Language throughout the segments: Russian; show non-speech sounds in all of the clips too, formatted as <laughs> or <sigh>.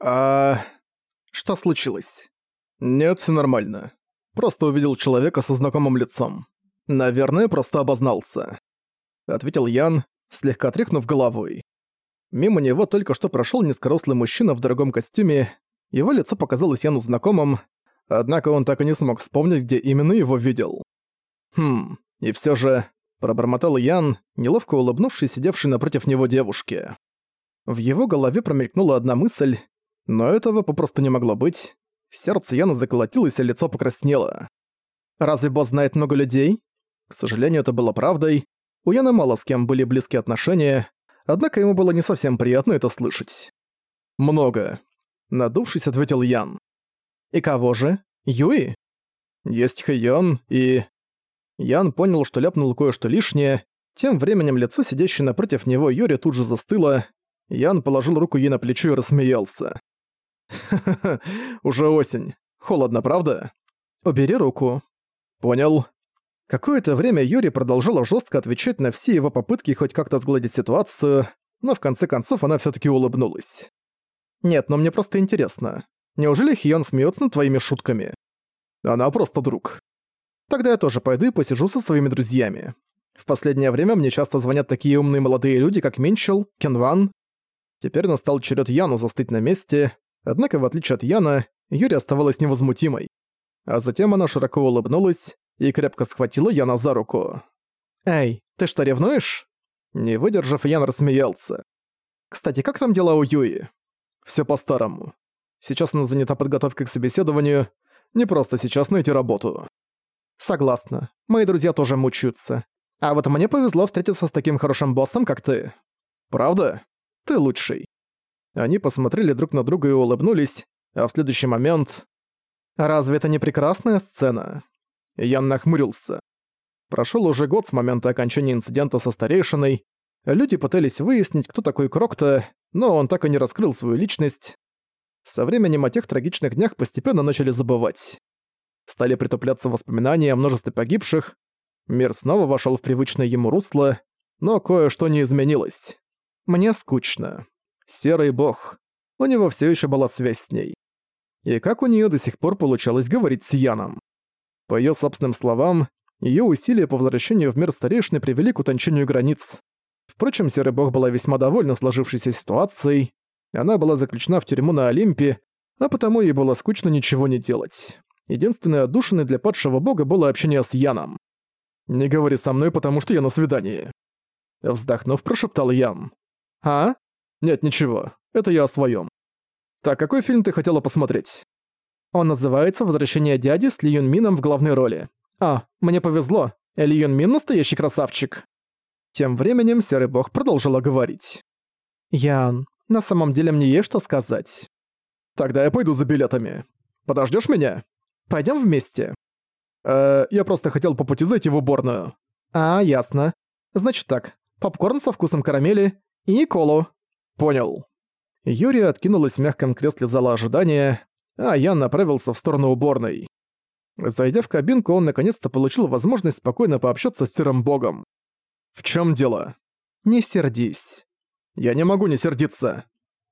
«А... что случилось?» «Нет, все нормально. Просто увидел человека со знакомым лицом. Наверное, просто обознался», — ответил Ян, слегка тряхнув головой. Мимо него только что прошел низкорослый мужчина в дорогом костюме, его лицо показалось Яну знакомым, однако он так и не смог вспомнить, где именно его видел. «Хм, и все же...» — пробормотал Ян, неловко улыбнувшись сидевшей напротив него девушке. В его голове промелькнула одна мысль, но этого попросту не могло быть. Сердце Яна заколотилось, а лицо покраснело. «Разве босс знает много людей?» К сожалению, это было правдой. У Яна мало с кем были близкие отношения, однако ему было не совсем приятно это слышать. «Много», — надувшись, ответил Ян. «И кого же? Юи?» «Есть Хэйон и...» Ян понял, что ляпнул кое-что лишнее. Тем временем лицо, сидящее напротив него Юри, тут же застыло. Ян положил руку ей на плечо и рассмеялся. «Ха-ха-ха, <laughs> уже осень. Холодно, правда?» «Убери руку». «Понял». Какое-то время Юри продолжала жестко отвечать на все его попытки хоть как-то сгладить ситуацию, но в конце концов она все таки улыбнулась. «Нет, но мне просто интересно. Неужели Хион смеется над твоими шутками?» «Она просто друг». «Тогда я тоже пойду и посижу со своими друзьями. В последнее время мне часто звонят такие умные молодые люди, как Минчел, Кенван. Теперь настал черед Яну застыть на месте, однако в отличие от Яна, Юри оставалась невозмутимой. А затем она широко улыбнулась, и крепко схватила Яна за руку. «Эй, ты что, ревнуешь?» Не выдержав, Ян рассмеялся. «Кстати, как там дела у Юи?» «Всё по-старому. Сейчас она занята подготовкой к собеседованию. Не просто сейчас найти работу». «Согласна. Мои друзья тоже мучаются. А вот мне повезло встретиться с таким хорошим боссом, как ты. Правда? Ты лучший». Они посмотрели друг на друга и улыбнулись, а в следующий момент... «Разве это не прекрасная сцена?» Ян нахмурился. Прошел уже год с момента окончания инцидента со старейшиной. Люди пытались выяснить, кто такой Крокто, но он так и не раскрыл свою личность. Со временем о тех трагичных днях постепенно начали забывать. Стали притупляться воспоминания о множестве погибших. Мир снова вошел в привычное ему русло, но кое-что не изменилось. Мне скучно. Серый бог. У него все еще была связь с ней. И как у нее до сих пор получалось говорить с Яном? По её собственным словам, её усилия по возвращению в мир старейшины привели к утончению границ. Впрочем, Серый Бог была весьма довольна сложившейся ситуацией. Она была заключена в тюрьму на Олимпе, а потому ей было скучно ничего не делать. Единственной отдушиной для падшего бога было общение с Яном. «Не говори со мной, потому что я на свидании». Вздохнув, прошептал Ян. «А? Нет, ничего. Это я о своём. Так, какой фильм ты хотела посмотреть?» Он называется «Возвращение дяди» с Ли Юн Мином в главной роли. А, мне повезло. Ли Юн Мин настоящий красавчик. Тем временем Серый Бог продолжила говорить. «Ян, на самом деле мне есть что сказать. Тогда я пойду за билетами. Подождешь меня? Пойдем вместе?» «Э, я просто хотел по пути зайти в уборную». «А, ясно. Значит так, попкорн со вкусом карамели и колу». «Понял». Юрия откинулась в мягком кресле зала ожидания, а я направился в сторону уборной. Зайдя в кабинку, он наконец-то получил возможность спокойно пообщаться с Серым Богом. «В чем дело?» «Не сердись». «Я не могу не сердиться».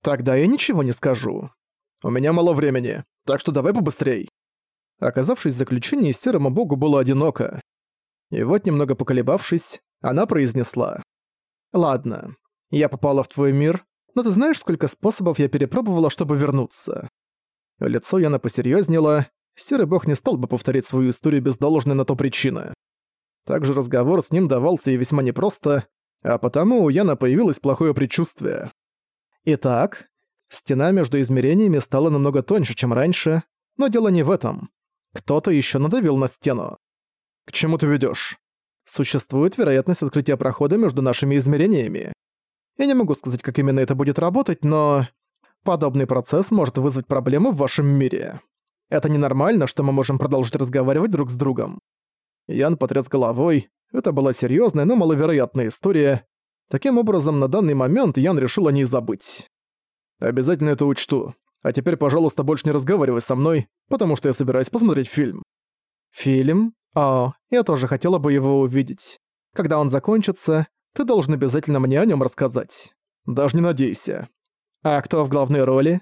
«Тогда я ничего не скажу». «У меня мало времени, так что давай побыстрей». Оказавшись в заключении, Серому Богу было одиноко. И вот, немного поколебавшись, она произнесла. «Ладно, я попала в твой мир, но ты знаешь, сколько способов я перепробовала, чтобы вернуться?» Лицо Яна посерьезнело. Серый бог не стал бы повторить свою историю без должной на то причины. Также разговор с ним давался и весьма непросто, а потому у Яна появилось плохое предчувствие. Итак, стена между измерениями стала намного тоньше, чем раньше, но дело не в этом. Кто-то еще надавил на стену. К чему ты ведешь? Существует вероятность открытия прохода между нашими измерениями. Я не могу сказать, как именно это будет работать, но... Подобный процесс может вызвать проблемы в вашем мире. Это ненормально, что мы можем продолжить разговаривать друг с другом. Ян потряс головой. Это была серьезная, но маловероятная история. Таким образом, на данный момент Ян решил о ней забыть. Обязательно это учту. А теперь, пожалуйста, больше не разговаривай со мной, потому что я собираюсь посмотреть фильм. Фильм? О, я тоже хотела бы его увидеть. Когда он закончится, ты должен обязательно мне о нем рассказать. Даже не надейся. А кто в главной роли?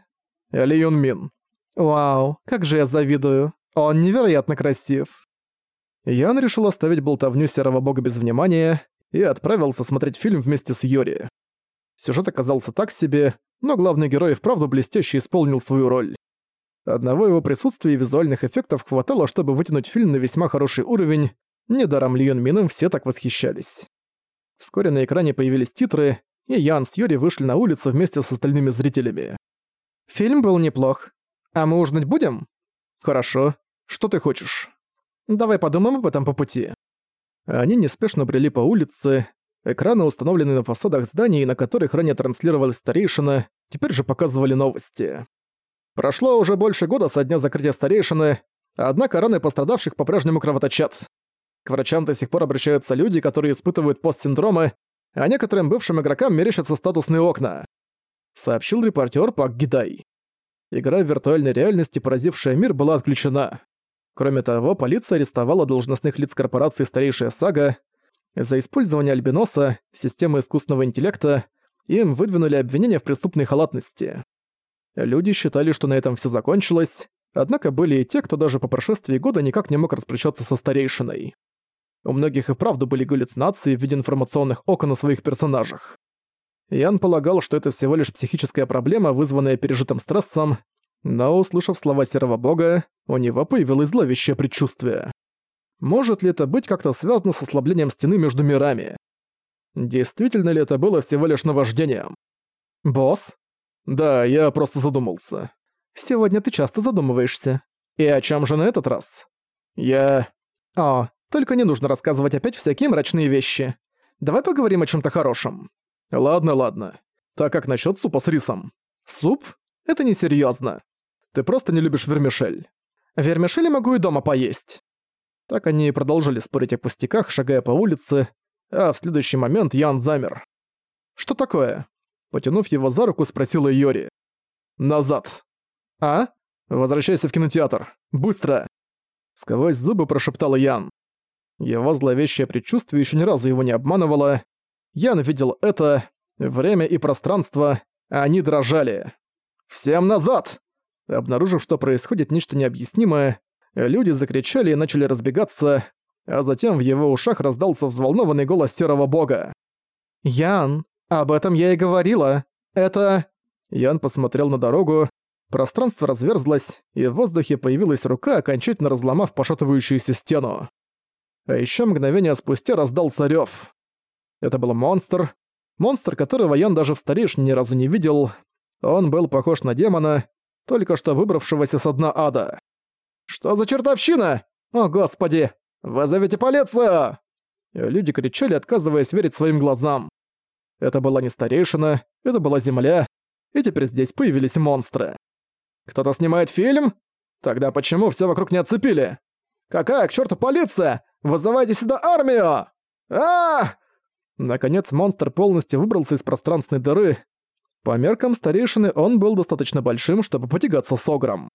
Ли Юн Мин. Вау, как же я завидую. Он невероятно красив. Ян решил оставить болтовню Серого Бога без внимания и отправился смотреть фильм вместе с Йори. Сюжет оказался так себе, но главный герой вправду блестяще исполнил свою роль. Одного его присутствия и визуальных эффектов хватало, чтобы вытянуть фильм на весьма хороший уровень, недаром Лион Мином все так восхищались. Вскоре на экране появились титры, и Ян с Йори вышли на улицу вместе с остальными зрителями. «Фильм был неплох. А мы ужинать будем?» «Хорошо. Что ты хочешь?» «Давай подумаем об этом по пути». Они неспешно брели по улице. Экраны, установленные на фасадах зданий, на которых ранее транслировалась старейшина, теперь же показывали новости. Прошло уже больше года со дня закрытия старейшины, однако раны пострадавших по-прежнему кровоточат. К врачам до сих пор обращаются люди, которые испытывают постсиндромы, а некоторым бывшим игрокам мерещатся статусные окна», — сообщил репортер Пак Гидай. Игра в виртуальной реальности, поразившая мир, была отключена. Кроме того, полиция арестовала должностных лиц корпорации «Старейшая сага». За использование альбиноса, системы искусственного интеллекта, им выдвинули обвинения в преступной халатности. Люди считали, что на этом все закончилось, однако были и те, кто даже по прошествии года никак не мог распрощаться со старейшиной. У многих и вправду были галлюцинации в виде информационных окон о своих персонажах. Ян полагал, что это всего лишь психическая проблема, вызванная пережитым стрессом, но, услышав слова Серого Бога, у него появилось зловещее предчувствие. Может ли это быть как-то связано с ослаблением стены между мирами? Действительно ли это было всего лишь наваждением? «Босс?» «Да, я просто задумался. Сегодня ты часто задумываешься. И о чем же на этот раз?» «Я...» «О, только не нужно рассказывать опять всякие мрачные вещи. Давай поговорим о чем то хорошем». «Ладно, ладно. Так как насчет супа с рисом?» «Суп? Это несерьезно. Ты просто не любишь вермишель». «Вермишель могу и дома поесть». Так они и продолжили спорить о пустяках, шагая по улице, а в следующий момент Ян замер. «Что такое?» Потянув его за руку, спросила Йори. «Назад!» «А? Возвращайся в кинотеатр! Быстро!» Сквозь зубы прошептал Ян. Его зловещее предчувствие еще ни разу его не обманывало. Ян видел это, время и пространство, а они дрожали. «Всем назад!» Обнаружив, что происходит нечто необъяснимое, люди закричали и начали разбегаться, а затем в его ушах раздался взволнованный голос Серого Бога. «Ян, об этом я и говорила. Это...» Ян посмотрел на дорогу. Пространство разверзлось, и в воздухе появилась рука, окончательно разломав пошатывающуюся стену. А еще мгновение спустя раздался рёв. Это был монстр. Монстр, которого Ян даже в старейшине ни разу не видел. Он был похож на демона, только что выбравшегося со дна ада. «Что за чертовщина? О, господи! Вызовите полицию!» Люди кричали, отказываясь верить своим глазам. Это была не старейшина, это была земля, и теперь здесь появились монстры. Кто-то снимает фильм? Тогда почему все вокруг не оцепили? Какая к черту полиция? Вызывайте сюда армию! а, Наконец монстр полностью выбрался из пространственной дыры. По меркам старейшины он был достаточно большим, чтобы потягаться с огром.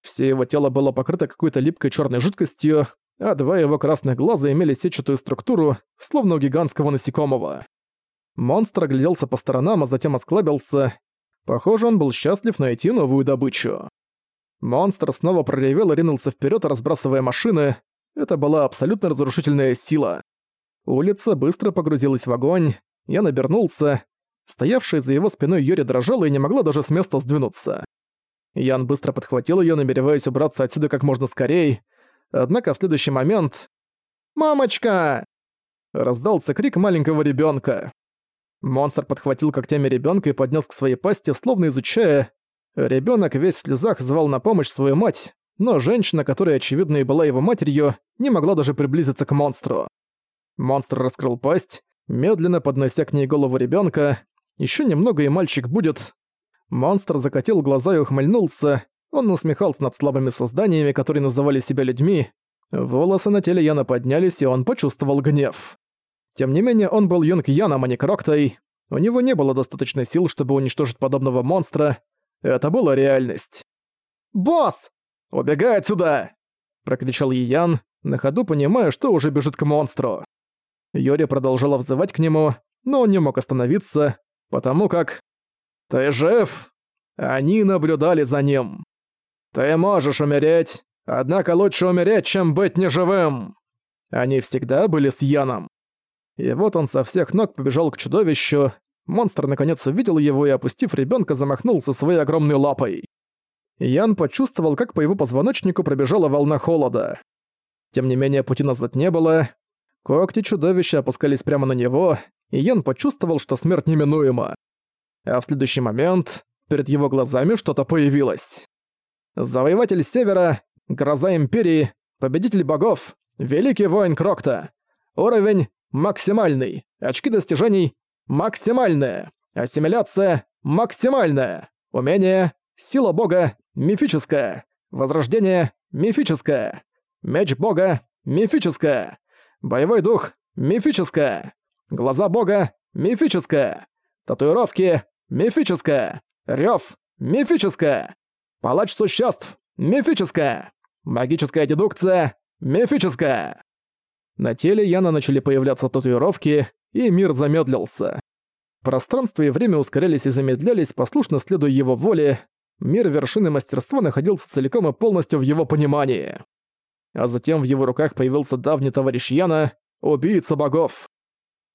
Все его тело было покрыто какой-то липкой черной жидкостью, а два его красных глаза имели сетчатую структуру, словно у гигантского насекомого. Монстр огляделся по сторонам, а затем осклабился. Похоже, он был счастлив найти новую добычу. Монстр снова проревел и ринулся вперед, разбрасывая машины. Это была абсолютно разрушительная сила. Улица быстро погрузилась в огонь. Я набернулся. Стоявшая за его спиной Юри дрожала и не могла даже с места сдвинуться. Ян быстро подхватил ее, намереваясь убраться отсюда как можно скорее. Однако в следующий момент... «Мамочка!» Раздался крик маленького ребенка. Монстр подхватил когтями ребенка и поднес к своей пасти, словно изучая. Ребенок весь в слезах звал на помощь свою мать, но женщина, которая очевидно и была его матерью, не могла даже приблизиться к монстру. Монстр раскрыл пасть, медленно поднося к ней голову ребенка. Еще немного и мальчик будет. Монстр закатил глаза и ухмыльнулся. Он насмехался над слабыми созданиями, которые называли себя людьми. Волосы на теле Яна поднялись, и он почувствовал гнев. Тем не менее, он был Юнг Яном, а не Кроктой. У него не было достаточной сил, чтобы уничтожить подобного монстра. Это была реальность. «Босс! Убегай отсюда!» Прокричал Ян, на ходу понимая, что уже бежит к монстру. Йори продолжала взывать к нему, но он не мог остановиться, потому как... «Ты жив?» Они наблюдали за ним. «Ты можешь умереть, однако лучше умереть, чем быть неживым!» Они всегда были с Яном. И вот он со всех ног побежал к чудовищу. Монстр наконец увидел его и, опустив ребенка, замахнулся своей огромной лапой. Ян почувствовал, как по его позвоночнику пробежала волна холода. Тем не менее, пути назад не было. Когти чудовища опускались прямо на него, и Ян почувствовал, что смерть неминуема. А в следующий момент перед его глазами что-то появилось. Завоеватель Севера, Гроза Империи, Победитель Богов, Великий Воин Крокта. Уровень максимальный. Очки достижений максимальные. Ассимиляция максимальная. Умение Сила Бога мифическая. Возрождение мифическое. Меч Бога мифическое. Боевой дух мифическое. Глаза Бога мифическое. Татуировки мифическое. Рёв мифическое. Палач существ мифическое. Магическая дедукция мифическая. На теле Яна начали появляться татуировки, и мир замедлился. Пространство и время ускорялись и замедлялись, послушно следуя его воле. Мир вершины мастерства находился целиком и полностью в его понимании. А затем в его руках появился давний товарищ Яна, убийца богов.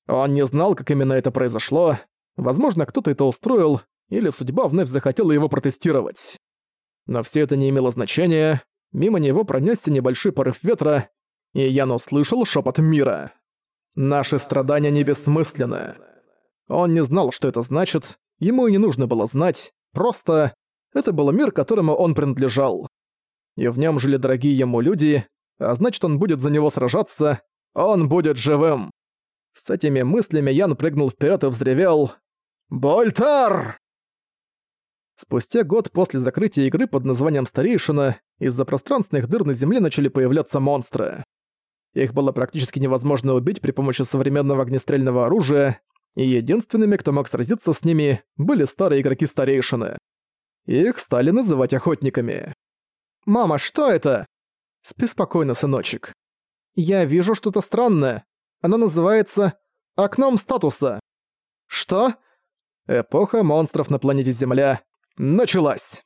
Он не знал, как именно это произошло. Возможно, кто-то это устроил, или судьба вновь захотела его протестировать. Но все это не имело значения. Мимо него пронесся небольшой порыв ветра, и Ян услышал шепот мира. «Наши страдания не бессмысленны». Он не знал, что это значит, ему и не нужно было знать, просто это был мир, которому он принадлежал. И в нем жили дорогие ему люди, а значит, он будет за него сражаться, он будет живым. С этими мыслями Ян прыгнул вперед и взревел «Больтар!». Спустя год после закрытия игры под названием «Старейшина» из-за пространственных дыр на Земле начали появляться монстры. Их было практически невозможно убить при помощи современного огнестрельного оружия, и единственными, кто мог сразиться с ними, были старые игроки старейшины. Их стали называть охотниками. «Мама, что это?» «Спи спокойно, сыночек. Я вижу что-то странное. Оно называется «Окном статуса». «Что?» Эпоха монстров на планете Земля началась.